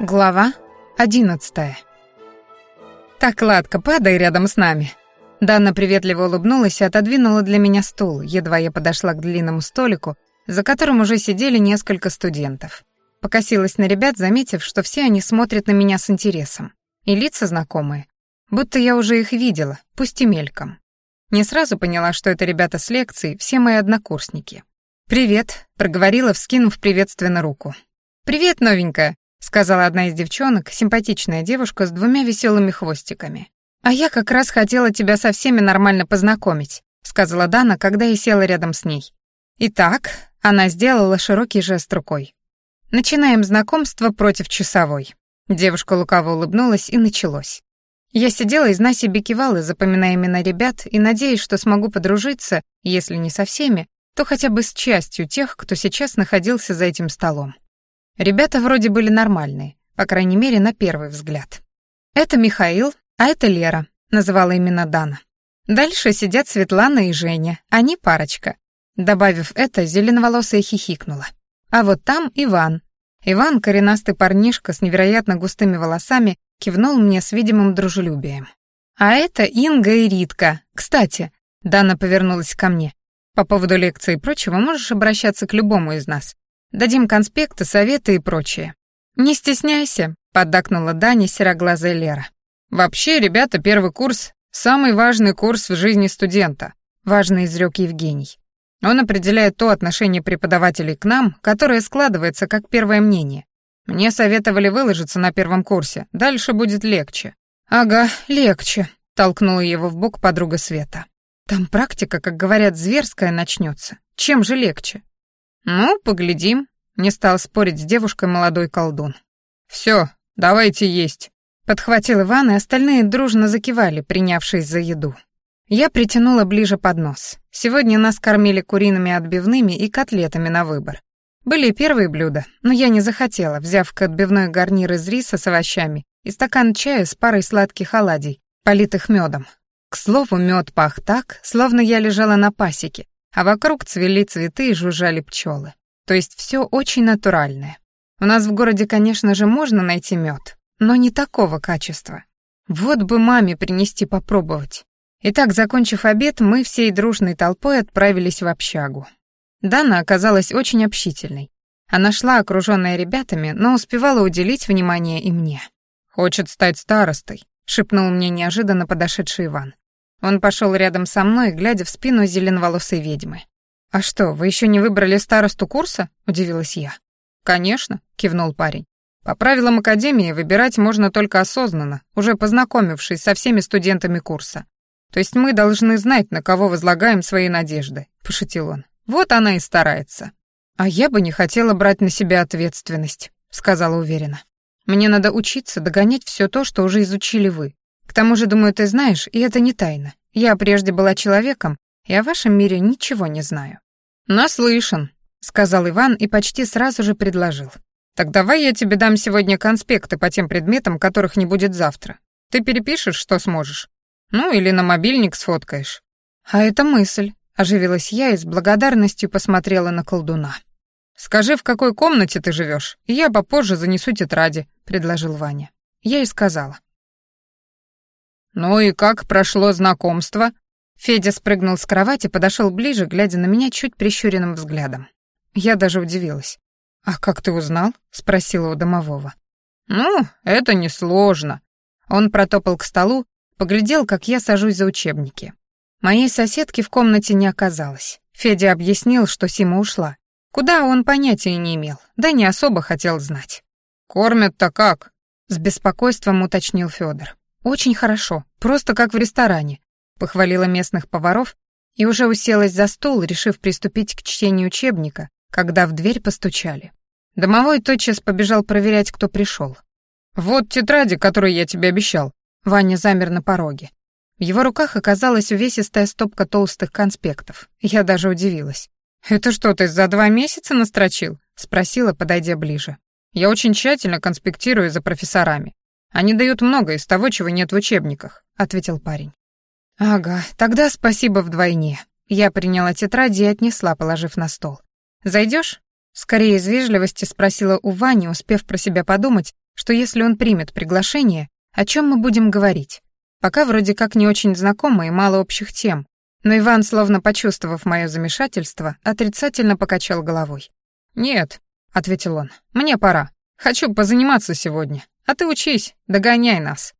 Глава одиннадцатая. «Так, Ладка, падай рядом с нами». Дана приветливо улыбнулась и отодвинула для меня стул, едва я подошла к длинному столику, за которым уже сидели несколько студентов. Покосилась на ребят, заметив, что все они смотрят на меня с интересом. И лица знакомые, будто я уже их видела, пусть и мельком. Не сразу поняла, что это ребята с лекции, все мои однокурсники. «Привет», — проговорила, вскинув приветственно руку. «Привет, новенькая», — сказала одна из девчонок, симпатичная девушка с двумя веселыми хвостиками. «А я как раз хотела тебя со всеми нормально познакомить», — сказала Дана, когда я села рядом с ней. «Итак», — она сделала широкий жест рукой. «Начинаем знакомство против часовой». Девушка лукаво улыбнулась, и началось. Я сидела и зна себе кивала, запоминая имена ребят, и надеясь, что смогу подружиться, если не со всеми, то хотя бы с частью тех, кто сейчас находился за этим столом. Ребята вроде были нормальные, по крайней мере, на первый взгляд. Это Михаил, а это Лера, называла именно Дана. Дальше сидят Светлана и Женя, они парочка. Добавив это, зеленоволосая хихикнула. А вот там Иван. Иван, коренастый парнишка с невероятно густыми волосами, кивнул мне с видимым дружелюбием. А это Инга и Ритка. Кстати, Дана повернулась ко мне. По поводу лекции и прочего можешь обращаться к любому из нас. Дадим конспекты, советы и прочее. Не стесняйся, поддакнула Дани сероглазая Лера. Вообще, ребята, первый курс — самый важный курс в жизни студента, важно изрек Евгений. Он определяет то отношение преподавателей к нам, которое складывается как первое мнение. Мне советовали выложиться на первом курсе, дальше будет легче. Ага, легче, толкнула его в бок подруга Света. Там практика, как говорят, зверская начнется. Чем же легче? «Ну, поглядим», — не стал спорить с девушкой молодой колдун. «Все, давайте есть», — подхватил Иван, и остальные дружно закивали, принявшись за еду. Я притянула ближе поднос. Сегодня нас кормили куриными отбивными и котлетами на выбор. Были первые блюда, но я не захотела, взяв к отбивной гарнир из риса с овощами и стакан чая с парой сладких оладий, политых медом. К слову, мед пах так, словно я лежала на пасеке, а вокруг цвели цветы и жужжали пчелы. То есть все очень натуральное. У нас в городе, конечно же, можно найти мед, но не такого качества. Вот бы маме принести попробовать. Итак, закончив обед, мы всей дружной толпой отправились в общагу. Дана оказалась очень общительной. Она шла, окруженная ребятами, но успевала уделить внимание и мне. «Хочет стать старостой», — шепнул мне неожиданно подошедший Иван. Он пошел рядом со мной, глядя в спину зеленоволосой ведьмы. «А что, вы еще не выбрали старосту курса?» — удивилась я. «Конечно», — кивнул парень. «По правилам Академии выбирать можно только осознанно, уже познакомившись со всеми студентами курса. То есть мы должны знать, на кого возлагаем свои надежды», — пошутил он. «Вот она и старается». «А я бы не хотела брать на себя ответственность», — сказала уверенно. «Мне надо учиться догонять все то, что уже изучили вы. К тому же, думаю, ты знаешь, и это не тайна. Я прежде была человеком, и о вашем мире ничего не знаю». «Наслышан», — сказал Иван и почти сразу же предложил. «Так давай я тебе дам сегодня конспекты по тем предметам, которых не будет завтра. Ты перепишешь, что сможешь. Ну, или на мобильник сфоткаешь». «А это мысль», — оживилась я и с благодарностью посмотрела на колдуна. «Скажи, в какой комнате ты живешь, и я попозже занесу тетради», — предложил Ваня. Я и сказала. «Ну и как прошло знакомство?» Федя спрыгнул с кровати, подошел ближе, глядя на меня чуть прищуренным взглядом. Я даже удивилась. «А как ты узнал?» — спросила у домового. «Ну, это несложно». Он протопал к столу, поглядел, как я сажусь за учебники. Моей соседки в комнате не оказалось. Федя объяснил, что Сима ушла. Куда он понятия не имел, да не особо хотел знать. «Кормят-то как?» — с беспокойством уточнил Федор. «Очень хорошо, просто как в ресторане», — похвалила местных поваров и уже уселась за стол, решив приступить к чтению учебника, когда в дверь постучали. Домовой тотчас побежал проверять, кто пришел. «Вот тетради, которые я тебе обещал». Ваня замер на пороге. В его руках оказалась увесистая стопка толстых конспектов. Я даже удивилась. «Это что, ты за два месяца настрочил?» — спросила, подойдя ближе. «Я очень тщательно конспектирую за профессорами. Они дают много из того, чего нет в учебниках», — ответил парень. «Ага, тогда спасибо вдвойне». Я приняла тетради и отнесла, положив на стол. «Зайдешь?» Скорее из вежливости спросила у Вани, успев про себя подумать, что если он примет приглашение, о чем мы будем говорить? Пока вроде как не очень знакомы и мало общих тем, но Иван, словно почувствовав мое замешательство, отрицательно покачал головой. «Нет», — ответил он, — «мне пора. Хочу позаниматься сегодня. А ты учись, догоняй нас».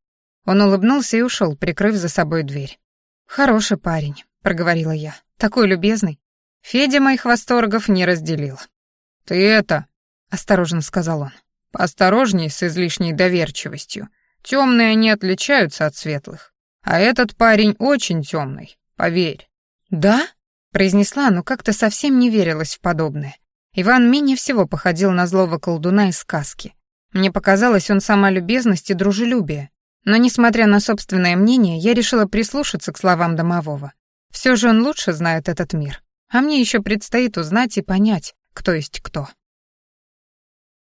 Он улыбнулся и ушел, прикрыв за собой дверь. «Хороший парень», — проговорила я. «Такой любезный». Федя моих восторгов не разделил. «Ты это...» — осторожно сказал он. «Поосторожней с излишней доверчивостью. Темные они отличаются от светлых. А этот парень очень темный, поверь». «Да?» — произнесла, но как-то совсем не верилась в подобное. Иван менее всего походил на злого колдуна из сказки. Мне показалось, он сама любезность и дружелюбие. Но, несмотря на собственное мнение, я решила прислушаться к словам домового. Все же он лучше знает этот мир. А мне еще предстоит узнать и понять, кто есть кто.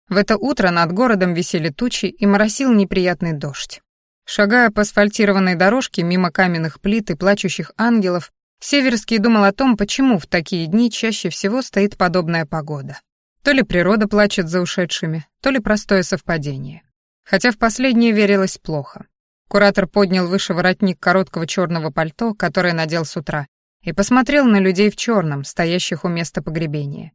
В это утро над городом висели тучи и моросил неприятный дождь. Шагая по асфальтированной дорожке мимо каменных плит и плачущих ангелов, Северский думал о том, почему в такие дни чаще всего стоит подобная погода. То ли природа плачет за ушедшими, то ли простое совпадение. Хотя в последнее верилось плохо. Куратор поднял выше воротник короткого черного пальто, которое надел с утра, и посмотрел на людей в черном, стоящих у места погребения.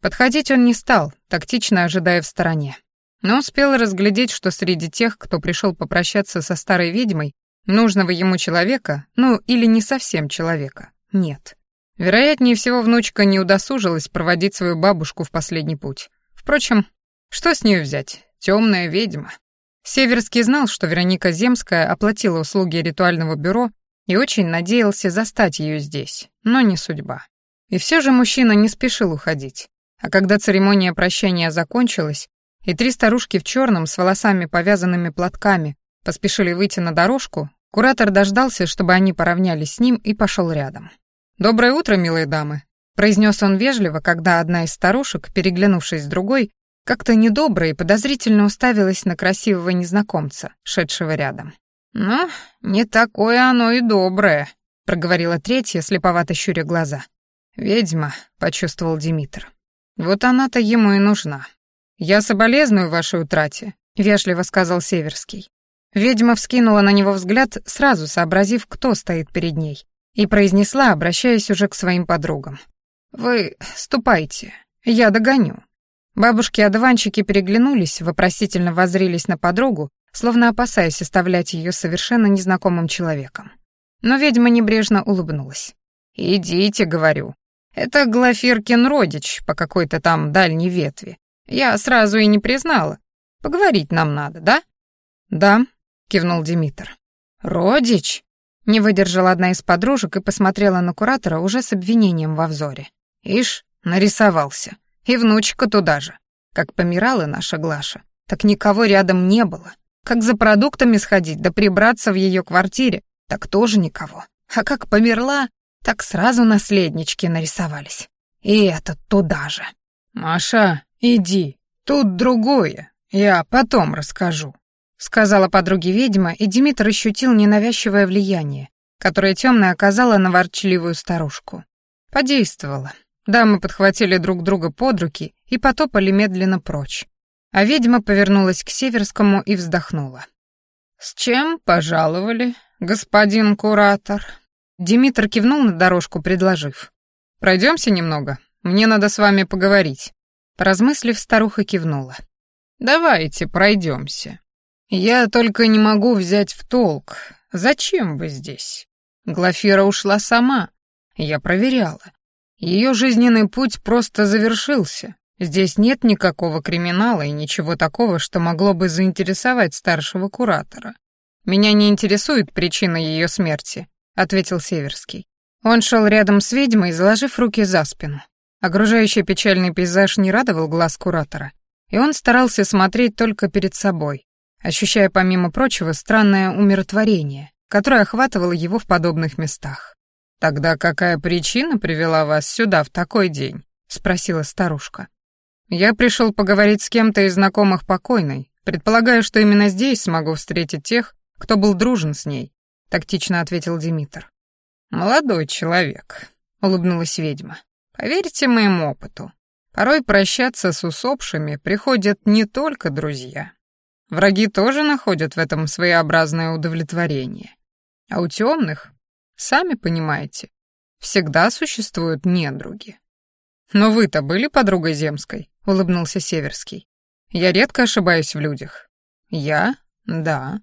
Подходить он не стал, тактично ожидая в стороне. Но успел разглядеть, что среди тех, кто пришел попрощаться со старой ведьмой, Нужного ему человека, ну или не совсем человека, нет. Вероятнее всего, внучка не удосужилась проводить свою бабушку в последний путь. Впрочем, что с нее взять? Темная ведьма. Северский знал, что Вероника Земская оплатила услуги ритуального бюро и очень надеялся застать ее здесь, но не судьба. И все же мужчина не спешил уходить. А когда церемония прощания закончилась, и три старушки в черном с волосами повязанными платками поспешили выйти на дорожку, куратор дождался, чтобы они поравнялись с ним и пошел рядом. «Доброе утро, милые дамы», — произнес он вежливо, когда одна из старушек, переглянувшись с другой, как-то недобро и подозрительно уставилась на красивого незнакомца, шедшего рядом. «Ну, не такое оно и доброе», — проговорила третья, слеповато щуря глаза. «Ведьма», — почувствовал Димитр. «Вот она-то ему и нужна». «Я соболезную вашей утрате», — вежливо сказал Северский. Ведьма вскинула на него взгляд, сразу сообразив, кто стоит перед ней, и произнесла, обращаясь уже к своим подругам. «Вы ступайте, я догоню». Бабушки-одуванчики переглянулись, вопросительно воззрились на подругу, словно опасаясь оставлять ее совершенно незнакомым человеком. Но ведьма небрежно улыбнулась. «Идите», — говорю. «Это Глафиркин родич по какой-то там дальней ветви. Я сразу и не признала. Поговорить нам надо, да?» «Да», кивнул Димитр. Родич? Не выдержала одна из подружек и посмотрела на куратора уже с обвинением во взоре. Ишь, нарисовался. И внучка туда же. Как помирала наша Глаша, так никого рядом не было. Как за продуктами сходить да прибраться в ее квартире, так тоже никого. А как померла, так сразу наследнички нарисовались. И этот туда же. «Маша, иди, тут другое, я потом расскажу», сказала подруге ведьма, и Димитр ощутил ненавязчивое влияние, которое темная оказала на ворчливую старушку. Подействовало. Дамы подхватили друг друга под руки и потопали медленно прочь. А ведьма повернулась к Северскому и вздохнула. «С чем пожаловали, господин куратор?» Димитр кивнул на дорожку, предложив. «Пройдемся немного, мне надо с вами поговорить». Поразмыслив, старуха кивнула. «Давайте пройдемся. «Я только не могу взять в толк. Зачем вы здесь?» Глафира ушла сама. Я проверяла. Ее жизненный путь просто завершился. Здесь нет никакого криминала и ничего такого, что могло бы заинтересовать старшего куратора. «Меня не интересует причина ее смерти», — ответил Северский. Он шел рядом с ведьмой, заложив руки за спину. Окружающий печальный пейзаж не радовал глаз куратора, и он старался смотреть только перед собой, ощущая, помимо прочего, странное умиротворение, которое охватывало его в подобных местах. «Тогда какая причина привела вас сюда в такой день?» — спросила старушка. «Я пришел поговорить с кем-то из знакомых покойной, предполагая, что именно здесь смогу встретить тех, кто был дружен с ней», — тактично ответил Димитр. «Молодой человек», — улыбнулась ведьма. «Поверьте моему опыту, порой прощаться с усопшими приходят не только друзья, Враги тоже находят в этом своеобразное удовлетворение. А у темных, сами понимаете, всегда существуют недруги. «Но вы-то были подругой Земской?» — улыбнулся Северский. «Я редко ошибаюсь в людях». «Я? Да.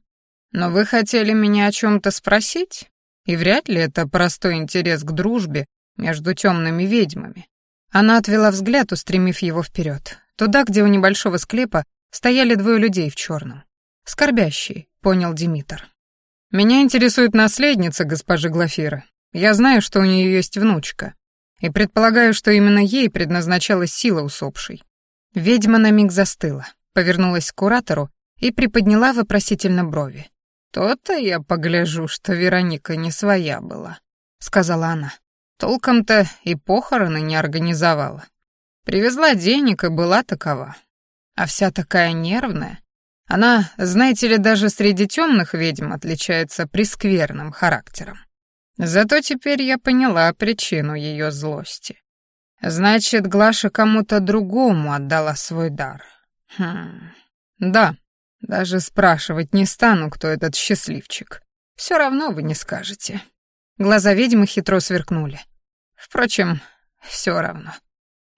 Но вы хотели меня о чем-то спросить? И вряд ли это простой интерес к дружбе между темными ведьмами». Она отвела взгляд, устремив его вперед, туда, где у небольшого склепа стояли двое людей в черном. «Скорбящие», — понял Димитр. «Меня интересует наследница госпожи Глафиры. Я знаю, что у нее есть внучка, и предполагаю, что именно ей предназначалась сила усопшей. Ведьма на миг застыла, повернулась к куратору и приподняла вопросительно брови. «То-то я погляжу, что Вероника не своя была», — сказала она. «Толком-то и похороны не организовала. Привезла денег и была такова. А вся такая нервная. Она, знаете ли, даже среди темных ведьм отличается прескверным характером. Зато теперь я поняла причину ее злости. Значит, Глаша кому-то другому отдала свой дар. Хм. Да, даже спрашивать не стану, кто этот счастливчик. Все равно вы не скажете. Глаза ведьмы хитро сверкнули. Впрочем, все равно.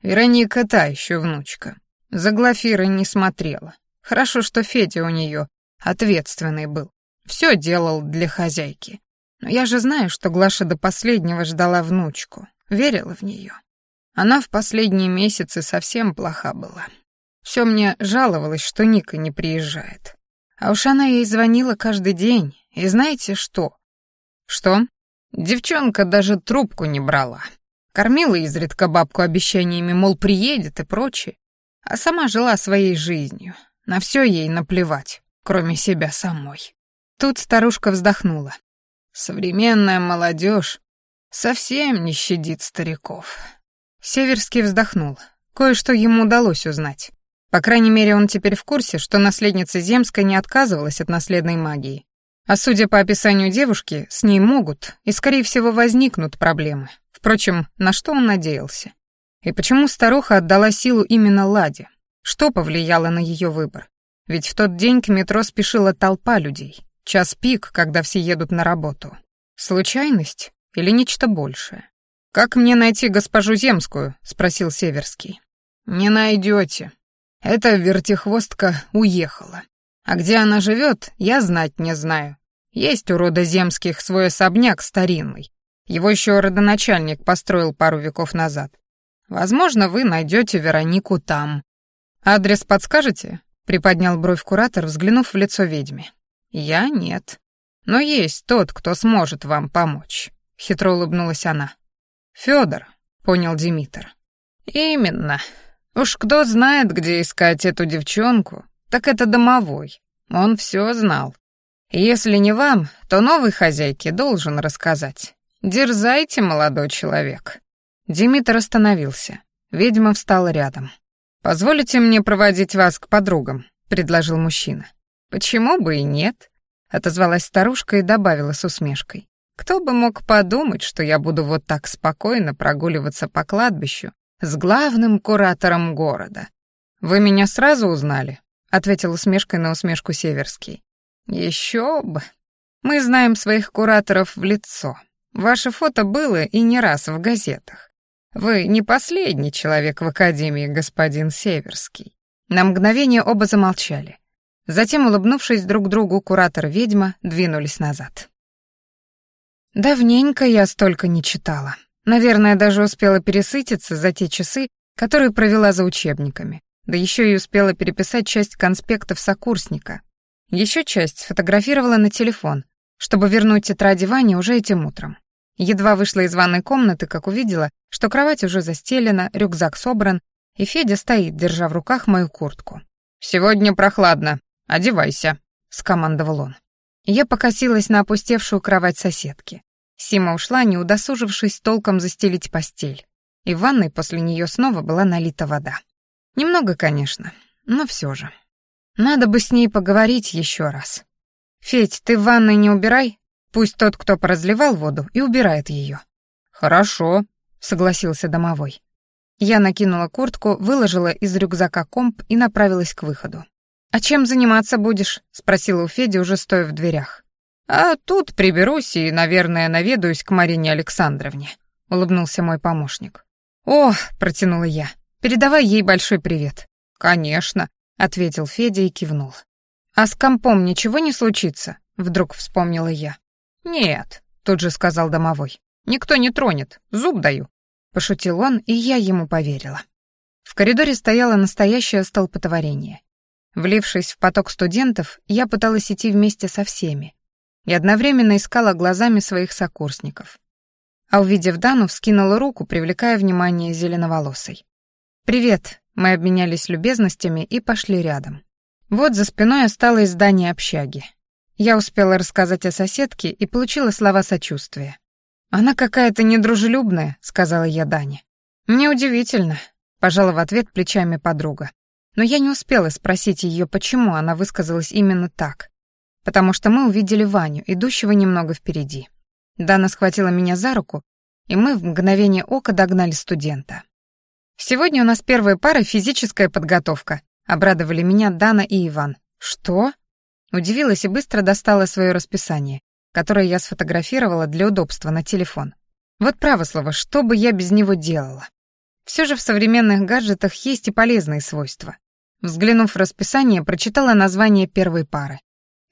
Вероника та еще внучка. За Глафирой не смотрела. Хорошо, что Федя у нее ответственный был. Все делал для хозяйки. Но я же знаю, что Глаша до последнего ждала внучку, верила в нее. Она в последние месяцы совсем плоха была. Все мне жаловалось, что Ника не приезжает. А уж она ей звонила каждый день, и знаете что? Что? Девчонка даже трубку не брала. Кормила изредка бабку обещаниями, мол, приедет и прочее. А сама жила своей жизнью. На все ей наплевать, кроме себя самой. Тут старушка вздохнула. Современная молодежь совсем не щадит стариков. Северский вздохнул. Кое-что ему удалось узнать. По крайней мере, он теперь в курсе, что наследница Земская не отказывалась от наследной магии. А судя по описанию девушки, с ней могут и, скорее всего, возникнут проблемы. Впрочем, на что он надеялся? И почему старуха отдала силу именно Ладе? Что повлияло на ее выбор? Ведь в тот день к метро спешила толпа людей. Час пик, когда все едут на работу. Случайность или нечто большее? «Как мне найти госпожу Земскую?» — спросил Северский. «Не найдете. Эта вертихвостка уехала. А где она живет, я знать не знаю. Есть у рода Земских свой особняк старинный. Его еще родоначальник построил пару веков назад. Возможно, вы найдете Веронику там. Адрес подскажете?» — приподнял бровь куратор, взглянув в лицо ведьме. «Я нет. Но есть тот, кто сможет вам помочь», — хитро улыбнулась она. «Фёдор», — понял Димитр. «Именно. Уж кто знает, где искать эту девчонку, так это домовой. Он все знал. Если не вам, то новой хозяйке должен рассказать. Дерзайте, молодой человек». Димитр остановился. Ведьма встала рядом. «Позволите мне проводить вас к подругам», — предложил мужчина. «Почему бы и нет?» — отозвалась старушка и добавила с усмешкой. «Кто бы мог подумать, что я буду вот так спокойно прогуливаться по кладбищу с главным куратором города?» «Вы меня сразу узнали?» — ответил усмешкой на усмешку Северский. «Еще бы. Мы знаем своих кураторов в лицо. Ваше фото было и не раз в газетах. Вы не последний человек в Академии, господин Северский». На мгновение оба замолчали. Затем, улыбнувшись друг другу, куратор и ведьма двинулись назад. Давненько я столько не читала. Наверное, даже успела пересытиться за те часы, которые провела за учебниками. Да еще и успела переписать часть конспектов сокурсника. Еще часть сфотографировала на телефон, чтобы вернуть тетради Ване уже этим утром. Едва вышла из ванной комнаты, как увидела, что кровать уже застелена, рюкзак собран, и Федя стоит, держа в руках мою куртку. «Сегодня прохладно», «Одевайся», — скомандовал он. Я покосилась на опустевшую кровать соседки. Сима ушла, не удосужившись толком застелить постель. И в ванной после нее снова была налита вода. Немного, конечно, но все же. Надо бы с ней поговорить еще раз. «Федь, ты в ванной не убирай? Пусть тот, кто поразливал воду, и убирает ее». «Хорошо», — согласился домовой. Я накинула куртку, выложила из рюкзака комп и направилась к выходу. «А чем заниматься будешь?» — спросила у Феди, уже стоя в дверях. «А тут приберусь и, наверное, наведаюсь к Марине Александровне», — улыбнулся мой помощник. «О!» — протянула я. «Передавай ей большой привет». «Конечно», — ответил Федя и кивнул. «А с компом ничего не случится?» — вдруг вспомнила я. «Нет», — тут же сказал домовой. «Никто не тронет, зуб даю». Пошутил он, и я ему поверила. В коридоре стояло настоящее столпотворение. Влившись в поток студентов, я пыталась идти вместе со всеми и одновременно искала глазами своих сокурсников. А увидев Дану, вскинула руку, привлекая внимание зеленоволосой. «Привет», — мы обменялись любезностями и пошли рядом. Вот за спиной осталось здание общаги. Я успела рассказать о соседке и получила слова сочувствия. «Она какая-то недружелюбная», — сказала я Дане. «Неудивительно», — пожала в ответ плечами подруга. Но я не успела спросить ее, почему она высказалась именно так. Потому что мы увидели Ваню, идущего немного впереди. Дана схватила меня за руку, и мы в мгновение ока догнали студента. «Сегодня у нас первая пара физическая подготовка», — обрадовали меня Дана и Иван. «Что?» Удивилась и быстро достала свое расписание, которое я сфотографировала для удобства на телефон. Вот право слово, что бы я без него делала? Все же в современных гаджетах есть и полезные свойства. Взглянув в расписание, прочитала название первой пары.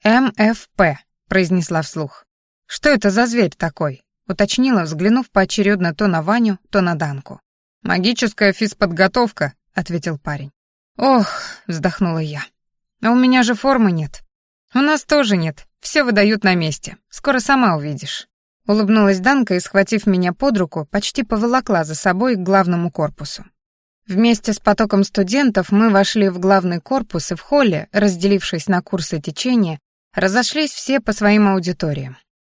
«МФП», — произнесла вслух. «Что это за зверь такой?» — уточнила, взглянув поочередно то на Ваню, то на Данку. «Магическая физподготовка», — ответил парень. «Ох», — вздохнула я. «А у меня же формы нет». «У нас тоже нет. Все выдают на месте. Скоро сама увидишь». Улыбнулась Данка и, схватив меня под руку, почти поволокла за собой к главному корпусу. Вместе с потоком студентов мы вошли в главный корпус и в холле, разделившись на курсы течения, разошлись все по своим аудиториям.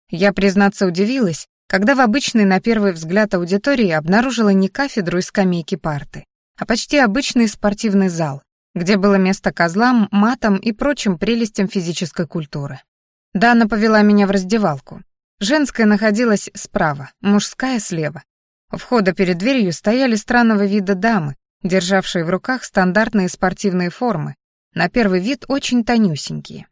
Я, признаться, удивилась, когда в обычной на первый взгляд аудитории обнаружила не кафедру и скамейки парты, а почти обычный спортивный зал, где было место козлам, матам и прочим прелестям физической культуры. Дана повела меня в раздевалку. Женская находилась справа, мужская слева. У входа перед дверью стояли странного вида дамы, державшие в руках стандартные спортивные формы, на первый вид очень тонюсенькие.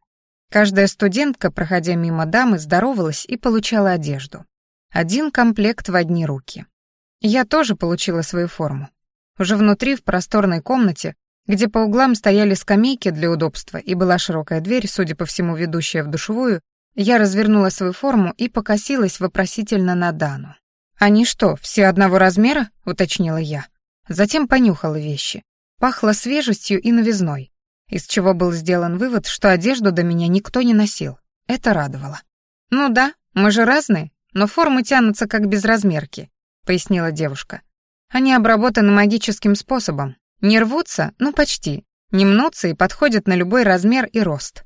Каждая студентка, проходя мимо дамы, здоровалась и получала одежду. Один комплект в одни руки. Я тоже получила свою форму. Уже внутри, в просторной комнате, где по углам стояли скамейки для удобства и была широкая дверь, судя по всему, ведущая в душевую, я развернула свою форму и покосилась вопросительно на Дану. «Они что, все одного размера?» — уточнила я. Затем понюхала вещи. Пахло свежестью и новизной, из чего был сделан вывод, что одежду до меня никто не носил. Это радовало. «Ну да, мы же разные, но формы тянутся как безразмерки», — пояснила девушка. «Они обработаны магическим способом, не рвутся, ну почти. Не мнутся и подходят на любой размер и рост.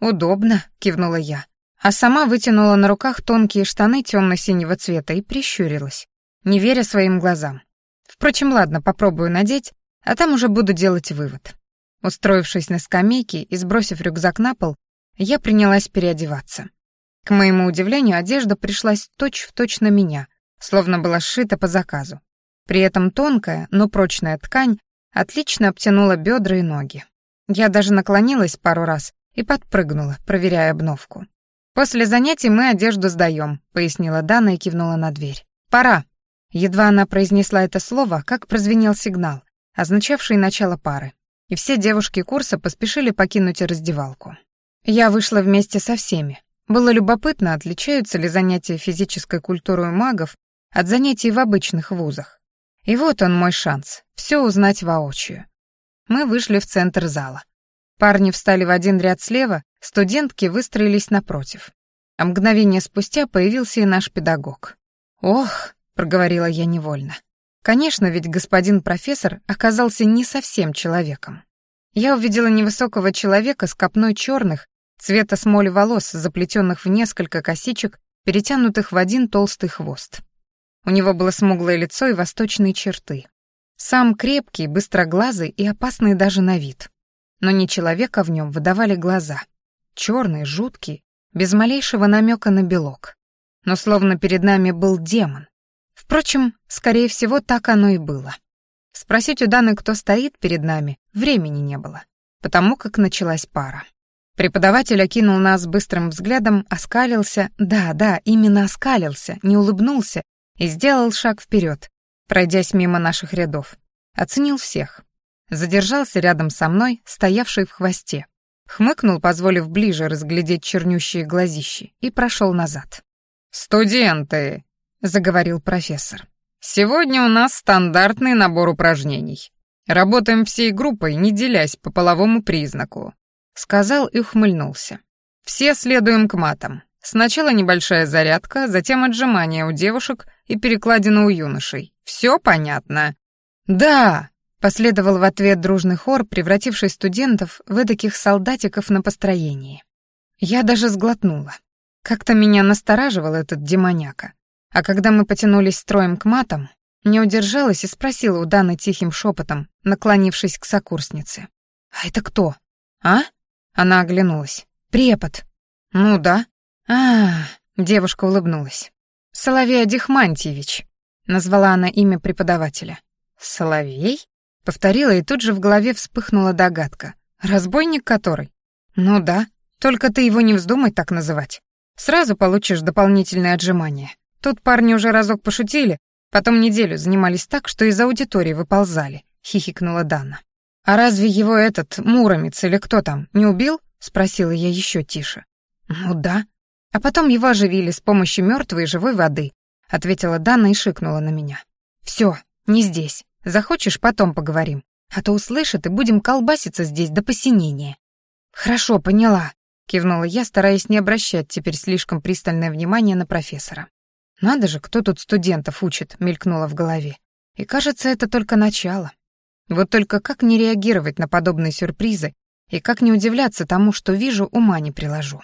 «Удобно», — кивнула я. А сама вытянула на руках тонкие штаны темно-синего цвета и прищурилась, не веря своим глазам. Впрочем, ладно, попробую надеть, а там уже буду делать вывод. Устроившись на скамейке и сбросив рюкзак на пол, я принялась переодеваться. К моему удивлению, одежда пришлась точь-в-точь на меня, словно была сшита по заказу. При этом тонкая, но прочная ткань отлично обтянула бедра и ноги. Я даже наклонилась пару раз и подпрыгнула, проверяя обновку. «После занятий мы одежду сдаем», — пояснила Дана и кивнула на дверь. «Пора». Едва она произнесла это слово, как прозвенел сигнал, означавший начало пары. И все девушки курса поспешили покинуть раздевалку. Я вышла вместе со всеми. Было любопытно, отличаются ли занятия физической культурой магов от занятий в обычных вузах. И вот он мой шанс — все узнать воочию. Мы вышли в центр зала. Парни встали в один ряд слева, студентки выстроились напротив. А мгновение спустя появился и наш педагог. «Ох», — проговорила я невольно. Конечно, ведь господин профессор оказался не совсем человеком. Я увидела невысокого человека с копной черных, цвета смоли волос, заплетенных в несколько косичек, перетянутых в один толстый хвост. У него было смуглое лицо и восточные черты. Сам крепкий, быстроглазый и опасный даже на вид. Но не человека в нем выдавали глаза. Черные, жуткие, без малейшего намека на белок. Но словно перед нами был демон. Впрочем, скорее всего, так оно и было. Спросить у Даны, кто стоит перед нами, времени не было. потому как началась пара. Преподаватель окинул нас быстрым взглядом, оскалился, да, да, именно оскалился, не улыбнулся и сделал шаг вперед, пройдясь мимо наших рядов. Оценил всех. Задержался рядом со мной, стоявший в хвосте. Хмыкнул, позволив ближе разглядеть чернющие глазищи, и прошел назад. «Студенты!» — заговорил профессор. «Сегодня у нас стандартный набор упражнений. Работаем всей группой, не делясь по половому признаку сказал и ухмыльнулся. Все следуем к матам. Сначала небольшая зарядка, затем отжимания у девушек и перекладина у юношей. Все понятно? Да, последовал в ответ дружный хор, превративший студентов в эдаких солдатиков на построении. Я даже сглотнула. Как-то меня настораживал этот демоняка. А когда мы потянулись строем к матам, не удержалась и спросила у Даны тихим шепотом, наклонившись к сокурснице. «А это кто? А?» Она оглянулась. «Препод». «Ну да». А, девушка улыбнулась. «Соловей Адихмантьевич», — назвала она имя преподавателя. «Соловей?» — повторила, и тут же в голове вспыхнула догадка. «Разбойник который?» «Ну да, только ты его не вздумай так называть. Сразу получишь дополнительное отжимание. Тут парни уже разок пошутили, потом неделю занимались так, что из аудитории выползали», — хихикнула Дана. «А разве его этот, Муромец или кто там, не убил?» — спросила я еще тише. «Ну да. А потом его оживили с помощью мертвой и живой воды», — ответила Дана и шикнула на меня. «Все, не здесь. Захочешь, потом поговорим. А то услышат, и будем колбаситься здесь до посинения». «Хорошо, поняла», — кивнула я, стараясь не обращать теперь слишком пристальное внимание на профессора. «Надо же, кто тут студентов учит», — мелькнуло в голове. «И кажется, это только начало». Вот только как не реагировать на подобные сюрпризы и как не удивляться тому, что вижу, ума не приложу.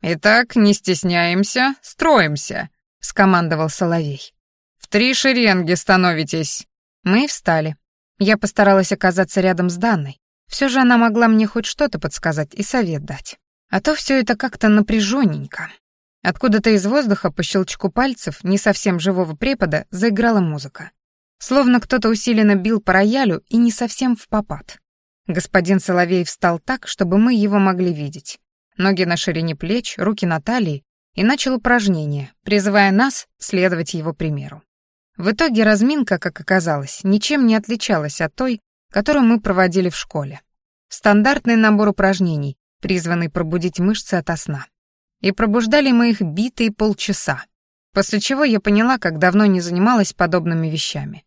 «Итак, не стесняемся, строимся», — скомандовал Соловей. «В три шеренги становитесь». Мы встали. Я постаралась оказаться рядом с Данной. Все же она могла мне хоть что-то подсказать и совет дать. А то все это как-то напряженненько. Откуда-то из воздуха по щелчку пальцев не совсем живого препода заиграла музыка. Словно кто-то усиленно бил по роялю и не совсем в попад. Господин Соловей встал так, чтобы мы его могли видеть. Ноги на ширине плеч, руки на талии, и начал упражнение, призывая нас следовать его примеру. В итоге разминка, как оказалось, ничем не отличалась от той, которую мы проводили в школе. Стандартный набор упражнений, призванный пробудить мышцы ото сна. И пробуждали мы их битые полчаса, после чего я поняла, как давно не занималась подобными вещами.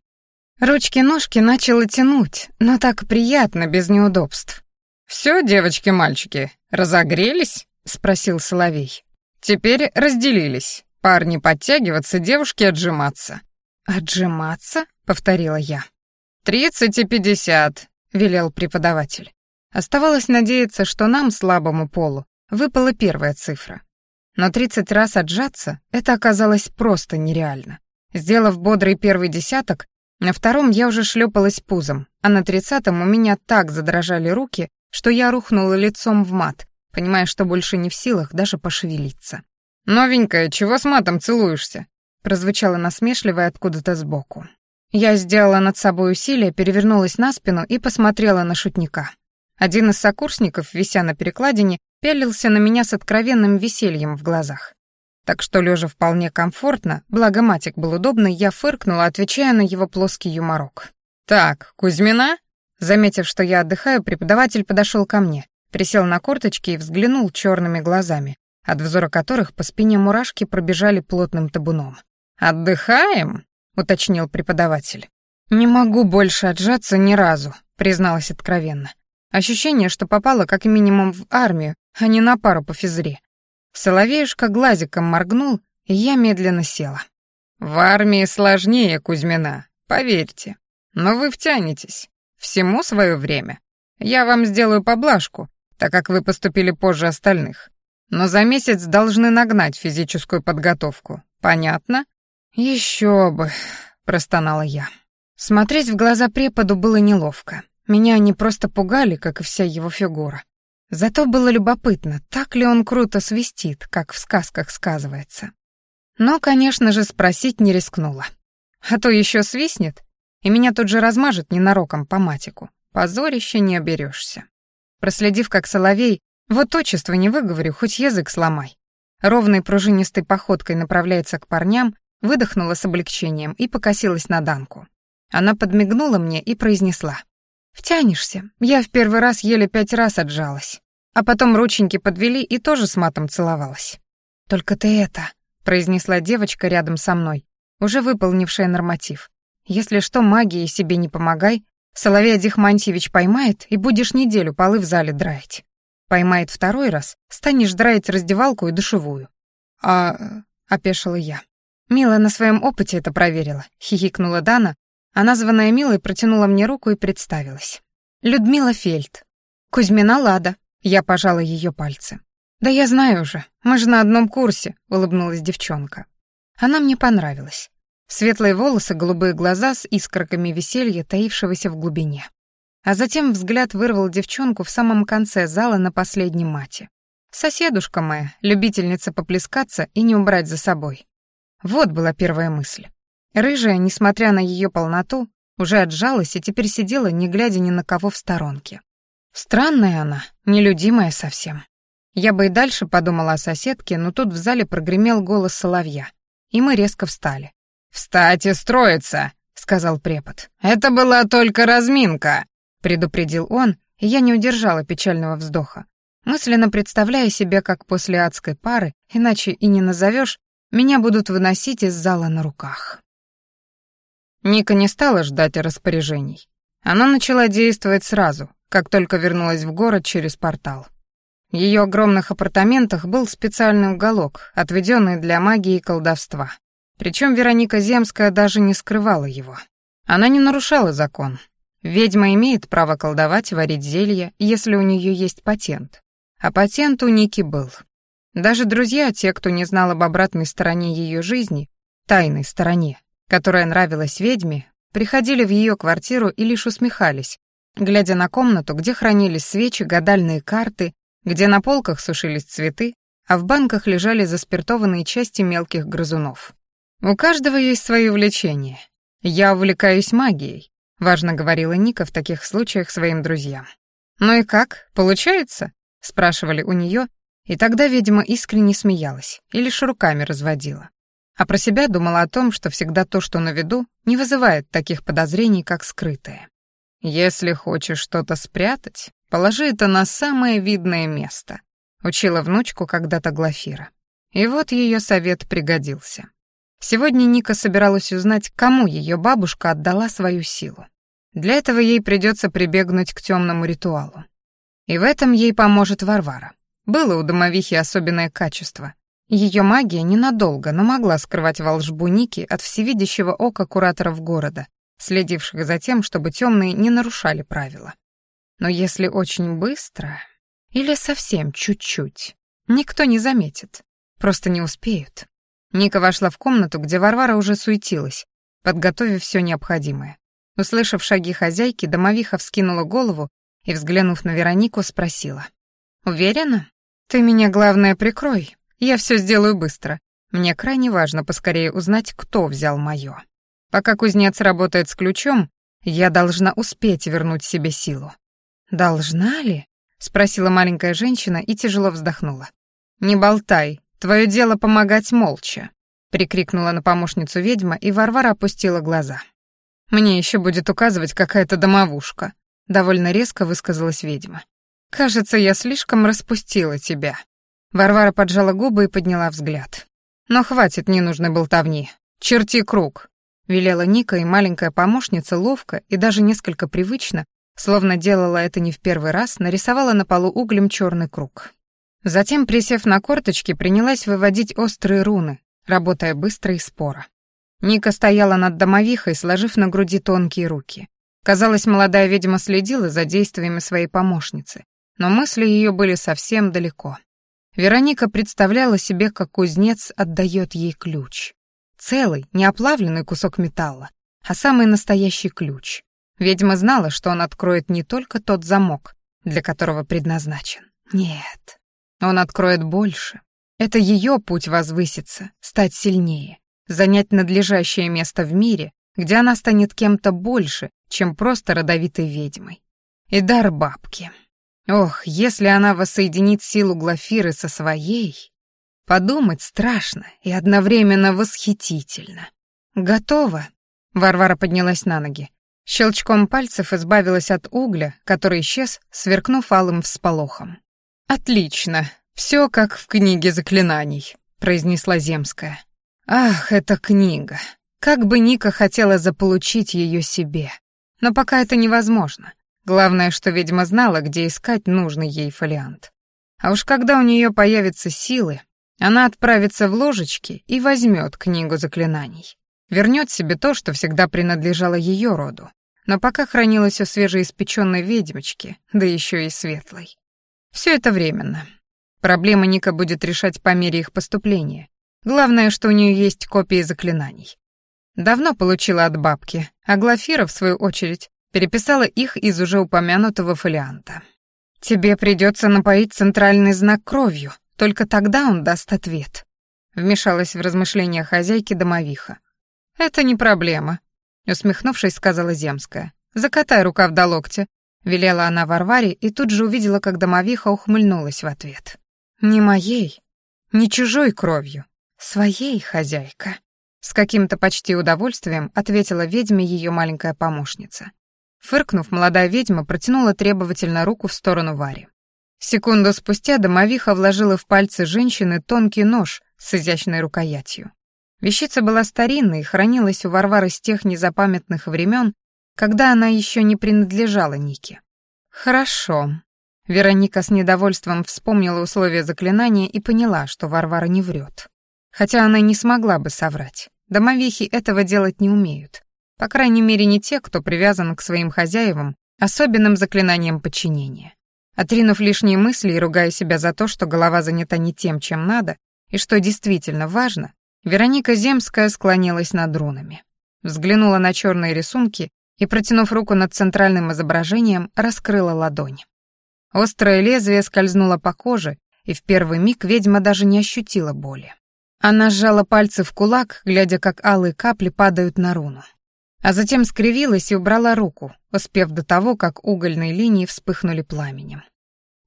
Ручки-ножки начало тянуть, но так приятно, без неудобств. «Все, девочки-мальчики, разогрелись?» — спросил Соловей. «Теперь разделились. Парни подтягиваться, девушки отжиматься». «Отжиматься?» — повторила я. «Тридцать и пятьдесят», — велел преподаватель. Оставалось надеяться, что нам, слабому полу, выпала первая цифра. Но тридцать раз отжаться — это оказалось просто нереально. Сделав бодрый первый десяток, на втором я уже шлепалась пузом, а на тридцатом у меня так задрожали руки, что я рухнула лицом в мат, понимая, что больше не в силах даже пошевелиться. «Новенькая, чего с матом целуешься?» прозвучало насмешливо откуда-то сбоку. Я сделала над собой усилие, перевернулась на спину и посмотрела на шутника. Один из сокурсников, вися на перекладине, пялился на меня с откровенным весельем в глазах. Так что, лежа вполне комфортно, благо матик был удобный, я фыркнула, отвечая на его плоский юморок. «Так, Кузьмина?» Заметив, что я отдыхаю, преподаватель подошел ко мне, присел на корточки и взглянул черными глазами, от взора которых по спине мурашки пробежали плотным табуном. «Отдыхаем?» — уточнил преподаватель. «Не могу больше отжаться ни разу», — призналась откровенно. Ощущение, что попала как минимум в армию, а не на пару по физре. Соловеюшка глазиком моргнул, и я медленно села. «В армии сложнее, Кузьмина, поверьте. Но вы втянетесь. Всему свое время. Я вам сделаю поблажку, так как вы поступили позже остальных. Но за месяц должны нагнать физическую подготовку. Понятно?» «Еще бы», — простонала я. Смотреть в глаза преподу было неловко. Меня они просто пугали, как и вся его фигура. Зато было любопытно, так ли он круто свистит, как в сказках сказывается. Но, конечно же, спросить не рискнула. А то еще свистнет, и меня тут же размажет ненароком по матику. Позорище не оберешься. проследив, как соловей, вот отчество не выговорю, хоть язык сломай, ровной пружинистой походкой направляется к парням, выдохнула с облегчением и покосилась на Данку. Она подмигнула мне и произнесла. «Втянешься. Я в первый раз еле пять раз отжалась. А потом рученьки подвели и тоже с матом целовалась. «Только ты это», — произнесла девочка рядом со мной, уже выполнившая норматив. «Если что, магией себе не помогай, Соловей Адихмантьевич поймает, и будешь неделю полы в зале драить. Поймает второй раз, станешь драить раздевалку и душевую». «А...» — опешила я. Мила на своем опыте это проверила, хихикнула Дана, а названная Милой протянула мне руку и представилась. Людмила Фельд. Кузьмина Лада. Я пожала ее пальцы. «Да я знаю уже, мы же на одном курсе», — улыбнулась девчонка. Она мне понравилась. Светлые волосы, голубые глаза с искорками веселья, таившегося в глубине. А затем взгляд вырвал девчонку в самом конце зала на последнем мате. Соседушка моя, любительница поплескаться и не убрать за собой. Вот была первая мысль. Рыжая, несмотря на ее полноту, уже отжалась и теперь сидела, не глядя ни на кого в сторонке. Странная она, нелюдимая совсем. Я бы и дальше подумала о соседке, но тут в зале прогремел голос соловья, и мы резко встали. «Встать и строиться!» — сказал препод. «Это была только разминка!» — предупредил он, и я не удержала печального вздоха. Мысленно представляя себе, как после адской пары, иначе и не назовешь, меня будут выносить из зала на руках. Ника не стала ждать распоряжений. Она начала действовать сразу, как только вернулась в город через портал. В ее огромных апартаментах был специальный уголок, отведенный для магии и колдовства. Причем Вероника Земская даже не скрывала его. Она не нарушала закон. Ведьма имеет право колдовать, варить зелья, если у нее есть патент. А патент у Ники был. Даже друзья, те, кто не знал об обратной стороне ее жизни, тайной стороне, которая нравилась ведьме, приходили в ее квартиру и лишь усмехались, глядя на комнату, где хранились свечи, гадальные карты, где на полках сушились цветы, а в банках лежали заспиртованные части мелких грызунов. «У каждого есть свои увлечения. Я увлекаюсь магией», — важно говорила Ника в таких случаях своим друзьям. «Ну и как, получается?» — спрашивали у нее, и тогда, видимо, искренне смеялась и лишь руками разводила. А про себя думала о том, что всегда то, что на виду, не вызывает таких подозрений, как скрытое. «Если хочешь что-то спрятать, положи это на самое видное место», — учила внучку когда-то Глафира. И вот ее совет пригодился. Сегодня Ника собиралась узнать, кому ее бабушка отдала свою силу. Для этого ей придется прибегнуть к темному ритуалу. И в этом ей поможет Варвара. Было у домовихи особенное качество. Ее магия ненадолго, но могла скрывать волшбу Ники от всевидящего ока кураторов города, следивших за тем, чтобы темные не нарушали правила. Но если очень быстро или совсем чуть-чуть, никто не заметит, просто не успеют. Ника вошла в комнату, где Варвара уже суетилась, подготовив все необходимое. Услышав шаги хозяйки, домовиха вскинула голову и, взглянув на Веронику, спросила. «Уверена? Ты меня, главное, прикрой. Я все сделаю быстро. Мне крайне важно поскорее узнать, кто взял моё. Пока кузнец работает с ключом, я должна успеть вернуть себе силу». «Должна ли?» — спросила маленькая женщина и тяжело вздохнула. «Не болтай, твое дело помогать молча», — прикрикнула на помощницу ведьма, и Варвара опустила глаза. «Мне еще будет указывать какая-то домовушка», — довольно резко высказалась ведьма. «Кажется, я слишком распустила тебя». Варвара поджала губы и подняла взгляд. «Но хватит ненужной болтовни. Черти круг», — велела Ника, и маленькая помощница ловко и даже несколько привычно, словно делала это не в первый раз, нарисовала на полу углем черный круг. Затем, присев на корточки, принялась выводить острые руны, работая быстро и споро. Ника стояла над домовихой, сложив на груди тонкие руки. Казалось, молодая ведьма следила за действиями своей помощницы, но мысли ее были совсем далеко. Вероника представляла себе, как кузнец отдает ей ключ. Целый, не оплавленный кусок металла, а самый настоящий ключ. Ведьма знала, что он откроет не только тот замок, для которого предназначен. Нет, он откроет больше. Это ее путь возвыситься, стать сильнее, занять надлежащее место в мире, где она станет кем-то больше, чем просто родовитой ведьмой. И дар бабки. Ох, если она воссоединит силу Глафиры со своей, подумать страшно и одновременно восхитительно. Готово. Варвара поднялась на ноги. Щелчком пальцев избавилась от угля, который исчез, сверкнув алым всполохом. «Отлично. Все как в книге заклинаний», — произнесла Земская. «Ах, эта книга. Как бы Ника хотела заполучить ее себе. Но пока это невозможно. Главное, что ведьма знала, где искать нужный ей фолиант. А уж когда у нее появятся силы, она отправится в ложечки и возьмет книгу заклинаний. Вернет себе то, что всегда принадлежало ее роду, но пока хранилось у свежеиспеченной ведьмочки, да еще и светлой. Все это временно. Проблемы Ника будет решать по мере их поступления. Главное, что у нее есть копии заклинаний. Давно получила от бабки, а Глафира, в свою очередь, переписала их из уже упомянутого фолианта. «Тебе придется напоить центральный знак кровью, только тогда он даст ответ», — вмешалась в размышления хозяйки домовиха. «Это не проблема», — усмехнувшись, сказала Земская. «Закатай рукав до локтя», — велела она Варваре и тут же увидела, как домовиха ухмыльнулась в ответ. «Не моей, не чужой кровью, своей хозяйка». С каким-то почти удовольствием ответила ведьме ее маленькая помощница. Фыркнув, молодая ведьма протянула требовательно руку в сторону Вари. Секунду спустя домовиха вложила в пальцы женщины тонкий нож с изящной рукоятью. Вещица была старинной и хранилась у Варвары с тех незапамятных времен, когда она еще не принадлежала Нике. «Хорошо». Вероника с недовольством вспомнила условия заклинания и поняла, что Варвара не врет. Хотя она не смогла бы соврать. Домовихи этого делать не умеют. По крайней мере, не те, кто привязан к своим хозяевам особенным заклинанием подчинения. Отринув лишние мысли и ругая себя за то, что голова занята не тем, чем надо, и что действительно важно, Вероника Земская склонилась над рунами. Взглянула на черные рисунки и, протянув руку над центральным изображением, раскрыла ладонь. Острое лезвие скользнуло по коже, и в первый миг ведьма даже не ощутила боли. Она сжала пальцы в кулак, глядя, как алые капли падают на руну. А затем скривилась и убрала руку, успев до того, как угольные линии вспыхнули пламенем.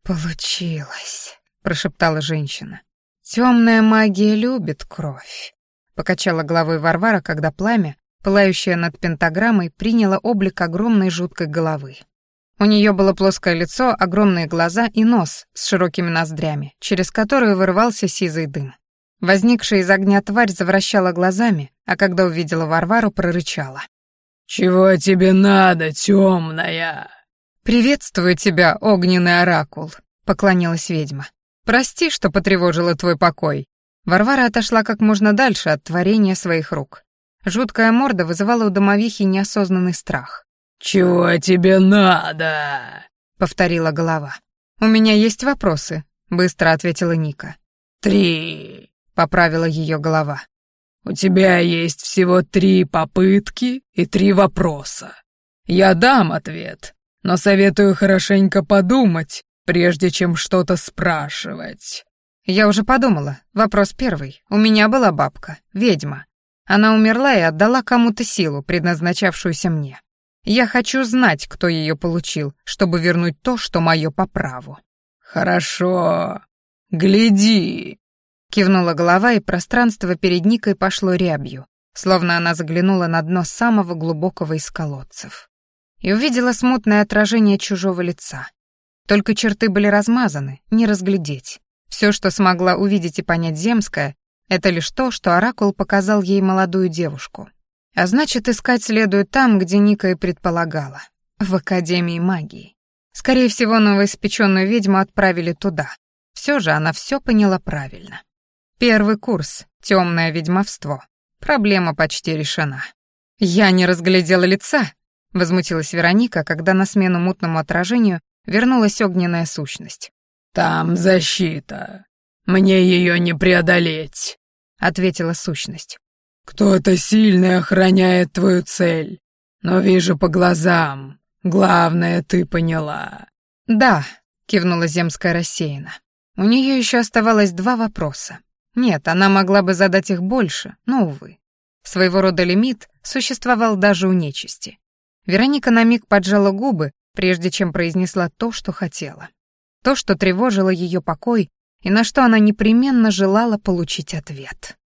«Получилось», — прошептала женщина. «Темная магия любит кровь», — покачала головой Варвара, когда пламя, пылающее над пентаграммой, приняло облик огромной жуткой головы. У нее было плоское лицо, огромные глаза и нос с широкими ноздрями, через которые вырывался сизый дым. Возникшая из огня тварь завращала глазами, а когда увидела Варвару, прорычала. «Чего тебе надо, темная?» «Приветствую тебя, огненный оракул», — поклонилась ведьма. «Прости, что потревожила твой покой». Варвара отошла как можно дальше от творения своих рук. Жуткая морда вызывала у домовихи неосознанный страх. «Чего тебе надо?» — повторила голова. «У меня есть вопросы», — быстро ответила Ника. «Три», — поправила ее голова. «У тебя есть всего три попытки и три вопроса. Я дам ответ, но советую хорошенько подумать, прежде чем что-то спрашивать». «Я уже подумала. Вопрос первый. У меня была бабка, ведьма. Она умерла и отдала кому-то силу, предназначавшуюся мне. Я хочу знать, кто ее получил, чтобы вернуть то, что мое по праву». «Хорошо. Гляди», Кивнула голова, и пространство перед Никой пошло рябью, словно она заглянула на дно самого глубокого из колодцев. И увидела смутное отражение чужого лица. Только черты были размазаны, не разглядеть. Все, что смогла увидеть и понять Земская, это лишь то, что Оракул показал ей молодую девушку. А значит, искать следует там, где Ника и предполагала. В Академии магии. Скорее всего, новоиспеченную ведьму отправили туда. Все же она все поняла правильно. Первый курс. Темное ведьмовство. Проблема почти решена. Я не разглядела лица, возмутилась Вероника, когда на смену мутному отражению вернулась огненная сущность. Там защита. Мне ее не преодолеть, ответила сущность. Кто-то сильный охраняет твою цель, но вижу по глазам. Главное, ты поняла. Да, кивнула земская рассеянно. У нее еще оставалось два вопроса. Нет, она могла бы задать их больше, но, увы. Своего рода лимит существовал даже у нечисти. Вероника на миг поджала губы, прежде чем произнесла то, что хотела. то, что тревожило ее покой и на что она непременно желала получить ответ.